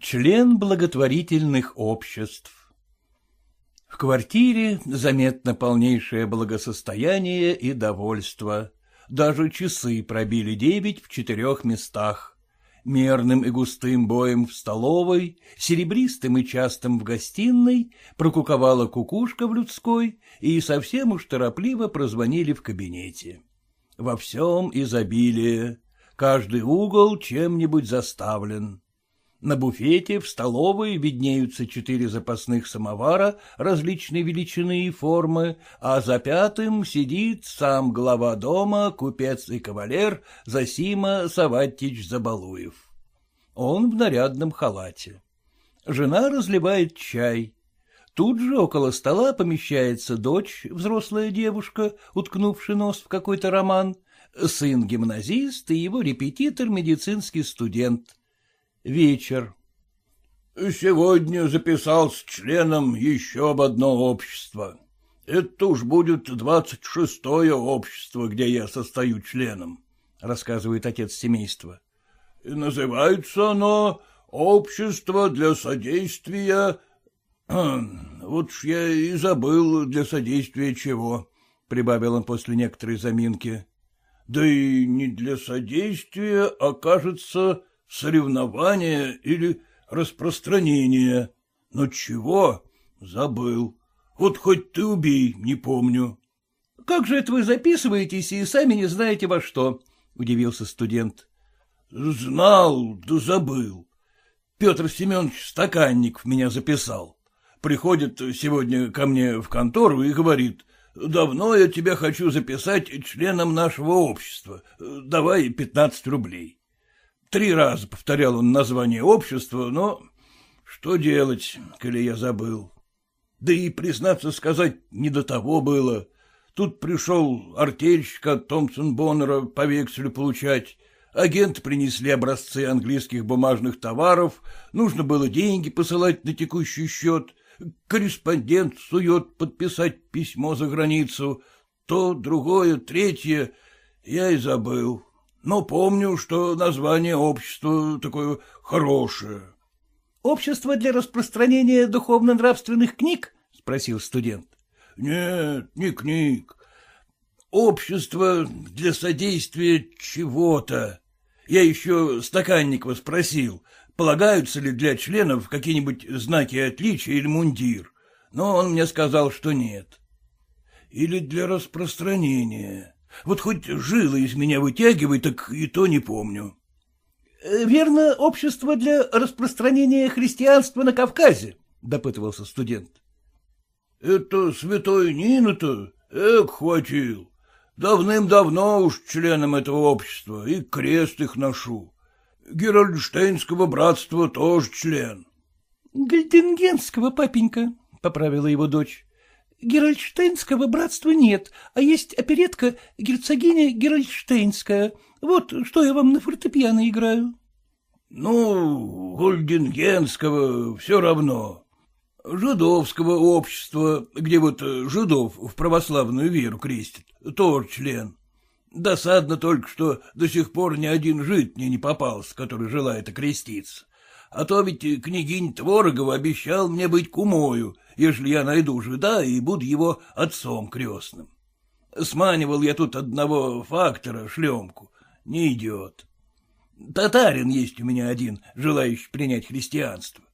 Член благотворительных обществ В квартире заметно полнейшее благосостояние и довольство. Даже часы пробили девять в четырех местах. Мерным и густым боем в столовой, серебристым и частым в гостиной, прокуковала кукушка в людской и совсем уж торопливо прозвонили в кабинете. Во всем изобилие, каждый угол чем-нибудь заставлен. На буфете в столовой виднеются четыре запасных самовара различной величины и формы, а за пятым сидит сам глава дома, купец и кавалер Засима Саватич Забалуев. Он в нарядном халате. Жена разливает чай. Тут же около стола помещается дочь, взрослая девушка, уткнувший нос в какой-то роман, сын-гимназист и его репетитор, медицинский студент — Вечер. Сегодня записался членом еще об одно общество. Это уж будет двадцать шестое общество, где я состою членом, — рассказывает отец семейства. И называется оно «Общество для содействия...» Вот ж я и забыл для содействия чего, — прибавил он после некоторой заминки. Да и не для содействия, а, кажется, соревнование или распространение. Но чего? Забыл. Вот хоть ты убей, не помню. — Как же это вы записываетесь и сами не знаете во что? — удивился студент. — Знал, да забыл. Петр Семенович Стаканников меня записал. Приходит сегодня ко мне в контору и говорит, давно я тебя хочу записать членом нашего общества, давай пятнадцать рублей. Три раза повторял он название общества, но что делать, коли я забыл. Да и, признаться сказать, не до того было. Тут пришел артельщик от Томпсон Боннера по векселю получать. Агенты принесли образцы английских бумажных товаров, нужно было деньги посылать на текущий счет, корреспондент сует подписать письмо за границу, то, другое, третье, я и забыл но помню, что название общества такое хорошее. — Общество для распространения духовно-нравственных книг? — спросил студент. — Нет, не книг. Общество для содействия чего-то. Я еще Стаканникова спросил, полагаются ли для членов какие-нибудь знаки отличия или мундир, но он мне сказал, что нет. Или для распространения. Вот хоть жилы из меня вытягивай, так и то не помню. Э, — Верно, общество для распространения христианства на Кавказе, — допытывался студент. — Это святой Нина-то, эк, хватил. Давным-давно уж членом этого общества, и крест их ношу. Геральдштейнского братства тоже член. — Гальденгенского, папенька, — поправила его дочь. Геральдштейнского братства нет, а есть оперетка герцогиня Геральдштейнская. Вот что я вам на фортепиано играю. — Ну, Гольдингенского все равно. Жидовского общества, где вот жидов в православную веру крестят, тоже член. Досадно только, что до сих пор ни один жид мне не попался, который желает окреститься. А то ведь княгинь Творогова обещал мне быть кумою, ежели я найду жида и буду его отцом крестным. Сманивал я тут одного фактора, шлемку. Не идет. Татарин есть у меня один, желающий принять христианство.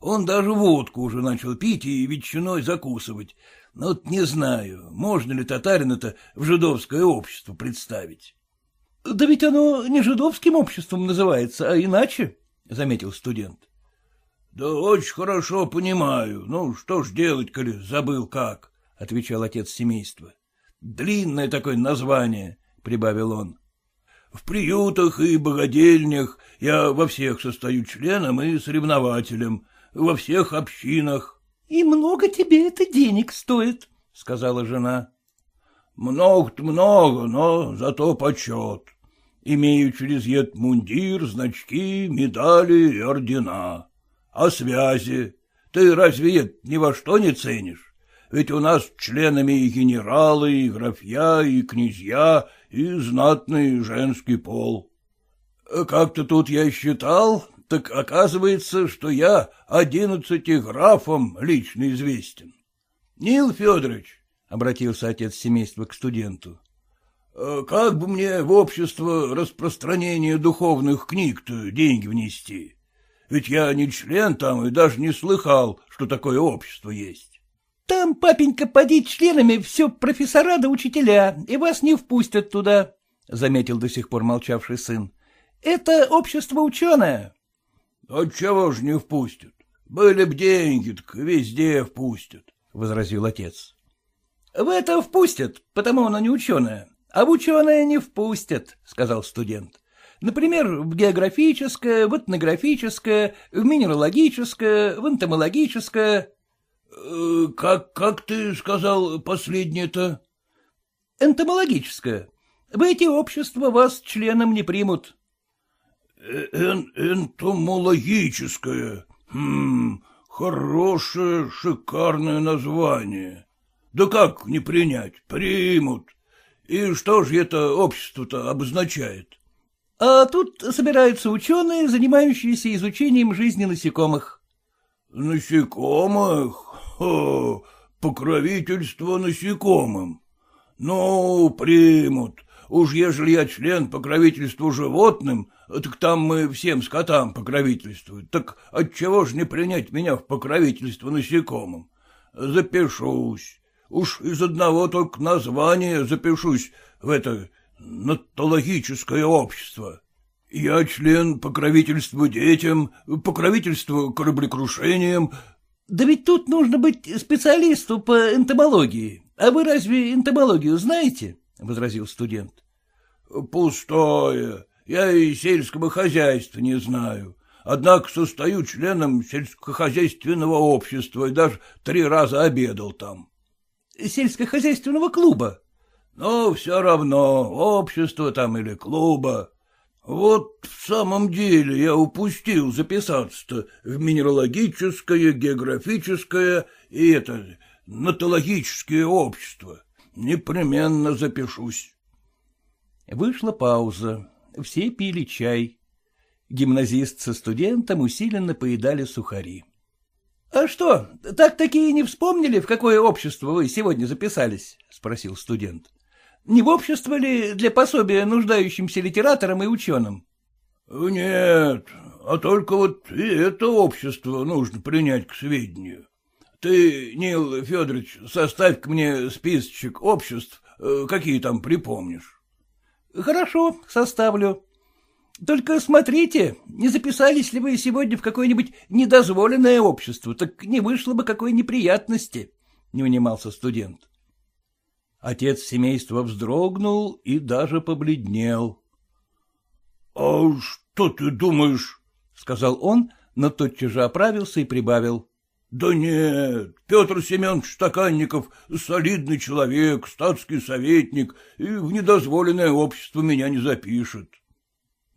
Он даже водку уже начал пить и ветчиной закусывать. Но вот не знаю, можно ли татарина-то в жидовское общество представить. — Да ведь оно не жидовским обществом называется, а иначе, — заметил студент. — Да очень хорошо понимаю. Ну, что ж делать, коли забыл как, — отвечал отец семейства. — Длинное такое название, — прибавил он. — В приютах и богадельнях я во всех состою членом и соревнователем, во всех общинах. — И много тебе это денег стоит, — сказала жена. — Много-то много, но зато почет. Имею через ед мундир, значки, медали и ордена. А связи? Ты разве это ни во что не ценишь? Ведь у нас членами и генералы, и графья, и князья, и знатный женский пол. Как-то тут я считал, так оказывается, что я одиннадцати графом лично известен. Нил Федорович, — обратился отец семейства к студенту, «э, — как бы мне в общество распространения духовных книг-то деньги внести? Ведь я не член там и даже не слыхал, что такое общество есть. — Там, папенька, поди членами все профессора да учителя, и вас не впустят туда, — заметил до сих пор молчавший сын. — Это общество ученое. — Отчего же не впустят? Были б деньги, так везде впустят, — возразил отец. — В это впустят, потому оно не ученое, а в ученое не впустят, — сказал студент. Например, в географическое, в этнографическое, в минералогическое, в энтомологическое. Э, — Как, как ты сказал последнее-то? — Энтомологическое. В эти общества вас членом не примут. Э, — Эн Энтомологическое. Хм, хорошее, шикарное название. Да как не принять? Примут. И что же это общество-то обозначает? А тут собираются ученые, занимающиеся изучением жизни насекомых. — Насекомых? Хо, покровительство насекомым. Ну, примут. Уж ежели я член покровительства животным, так там мы всем скотам покровительствуют. Так отчего ж не принять меня в покровительство насекомым? Запишусь. Уж из одного только названия запишусь в это Натологическое общество. Я член покровительства детям, покровительства кораблекрушениям. Да ведь тут нужно быть специалисту по энтомологии. А вы разве энтомологию знаете? — возразил студент. — Пустое. Я и сельского хозяйства не знаю. Однако состою членом сельскохозяйственного общества и даже три раза обедал там. — Сельскохозяйственного клуба? Но все равно, общество там или клуба. Вот в самом деле я упустил записаться-то в минералогическое, географическое и это, натологическое общество. Непременно запишусь. Вышла пауза. Все пили чай. Гимназист со студентом усиленно поедали сухари. — А что, так такие не вспомнили, в какое общество вы сегодня записались? — спросил студент. Не в общество ли для пособия нуждающимся литераторам и ученым? — Нет, а только вот и это общество нужно принять к сведению. Ты, Нил Федорович, составь к мне списочек обществ, э, какие там припомнишь. — Хорошо, составлю. Только смотрите, не записались ли вы сегодня в какое-нибудь недозволенное общество, так не вышло бы какой неприятности, — не унимался студент. Отец семейства вздрогнул и даже побледнел. — А что ты думаешь? — сказал он, но тотчас же оправился и прибавил. — Да нет, Петр Семенович Стаканников солидный человек, статский советник, и в недозволенное общество меня не запишет.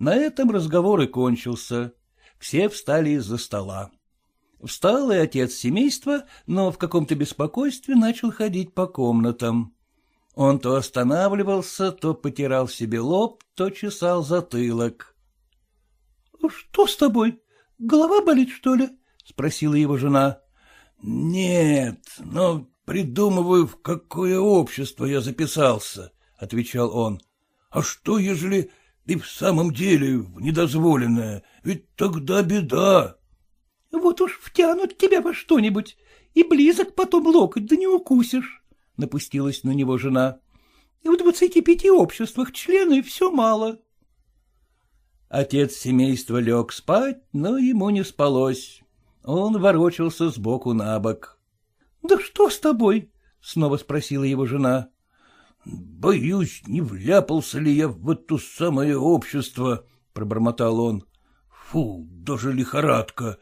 На этом разговор и кончился. Все встали из-за стола. Встал и отец семейства, но в каком-то беспокойстве начал ходить по комнатам. Он то останавливался, то потирал себе лоб, то чесал затылок. — Что с тобой? Голова болит, что ли? — спросила его жена. — Нет, но придумываю, в какое общество я записался, — отвечал он. — А что, ежели и в самом деле в недозволенное? Ведь тогда беда. — Вот уж втянут тебя во что-нибудь, и близок потом локоть, да не укусишь напустилась на него жена. — В двадцати пяти обществах члены все мало. Отец семейства лег спать, но ему не спалось. Он ворочался сбоку на бок. — Да что с тобой? — снова спросила его жена. — Боюсь, не вляпался ли я в это самое общество, — пробормотал он. — Фу, даже лихорадка.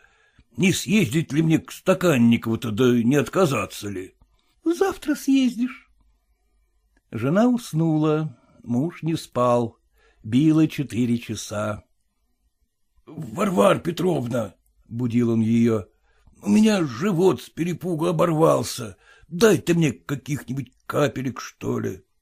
Не съездить ли мне к Стаканникову-то, да не отказаться ли? Завтра съездишь. Жена уснула, муж не спал. Било четыре часа. — Варвар Петровна, — будил он ее, — у меня живот с перепугу оборвался. Дай-то мне каких-нибудь капелек, что ли.